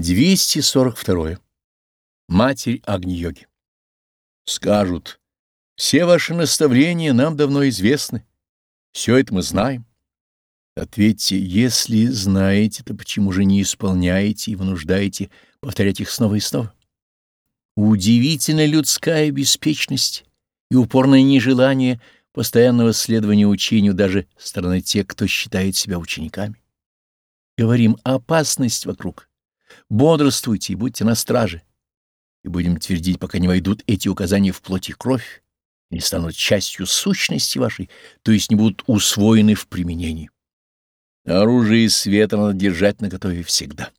242. Матерь Агни-йоги. Скажут, все ваши наставления нам давно известны, все это мы знаем. Ответьте, если знаете, то почему же не исполняете и вынуждаете повторять их снова и снова? Удивительна людская беспечность и упорное нежелание постоянного следования учению даже стороны тех, кто считает себя учениками. Говорим, опасность вокруг. Бодрствуйте и будьте на страже. И будем твердить, пока не войдут эти указания в плоть и кровь, не станут частью сущности вашей, то есть не будут усвоены в применении. Оружие света надо держать наготове всегда.